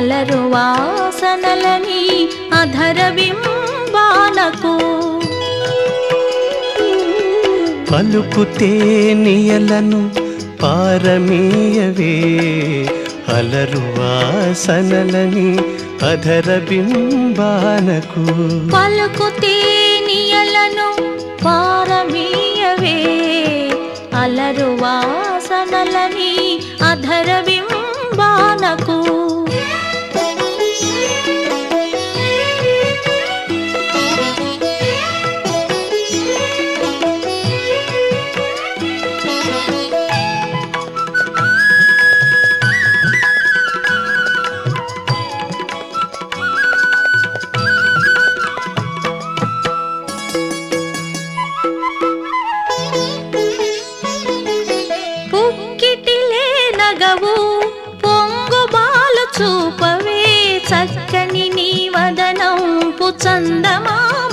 అలరు వాసనలని అధర బింబానకు పలుకుతే నియలను పారమీయవే. అలరు వాసనలని అధర బింబానకు పలుకు తేనియలను పారమీయవే. అలరు వాసనలని అధర బింబానకు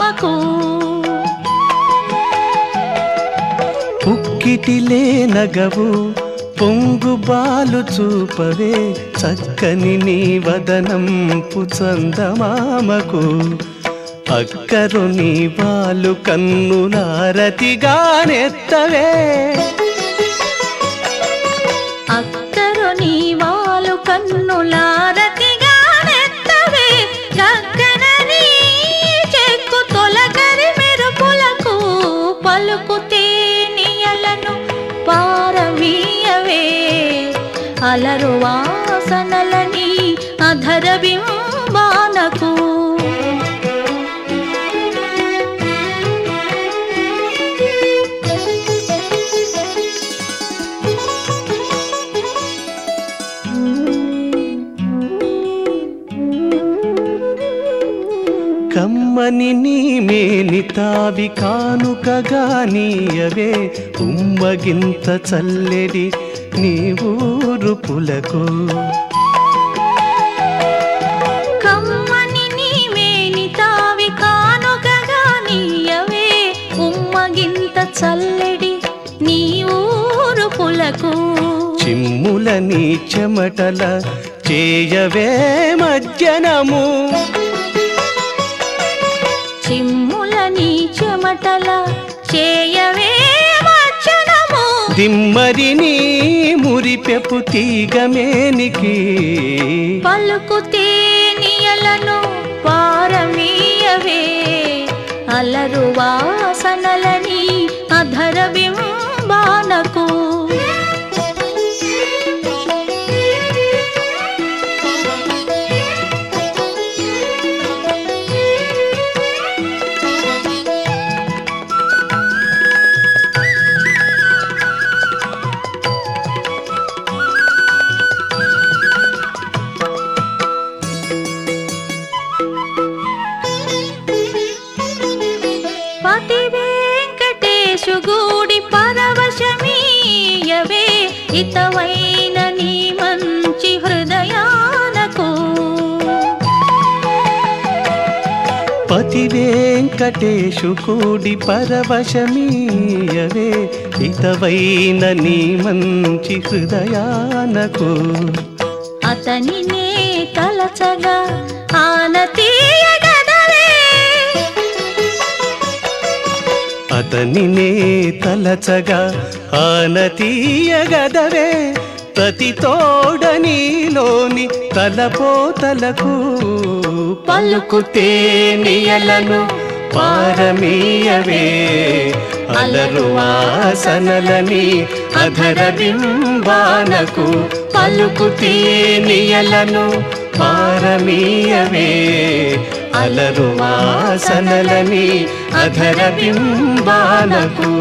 చందమామకు పుక్కిటిలే నగవు పొంగు బాలు చూపవే చక్కని నీ వదనంపు చందమామకు. అక్కరు నీ బాలు కన్నులారతిగానెత్తవే నెత్తవే. అలరు వాసనలని అధర బింబానకు కమ్మని నీ మేని తావి కానుకగా నీయవే ఉమ్మగింత చల్లెడి నీ ఊరు పులకు. చల్లెడి నీ ఊరు పులకు. చిమ్ముల నీ చెమటల చేయవే మజ్జనము చిమ్ముల నీ చెమటల చేయవే దిమ్మరి నీ మురిపెపు తీగమేనికి పలుకు తేనియలను పారమీయవే. అలరు వాసనలని అధర బింబానకు పతి వెంకటేశు గూడి పరవశమీయవే. ఇతవైన నీ మంచి హృదయానకు పతి వెంకటేశు కూడి పరవశమీయవే. హితవైన నీ మంచి హృదయానకు. అతని నే తలచగా ఆనతీయగదవే అతనినే తలచగా ఆనతీయగదవే. ప్రతి తోడనీలోని తలపోతలకు పలుకుతే నియలను పారమీయవే. అలరు వాసనలని అధర బింబానకు పలుకుతే నియలను పారమీయవే. అలరు వాసనలని అధర బింబాలకు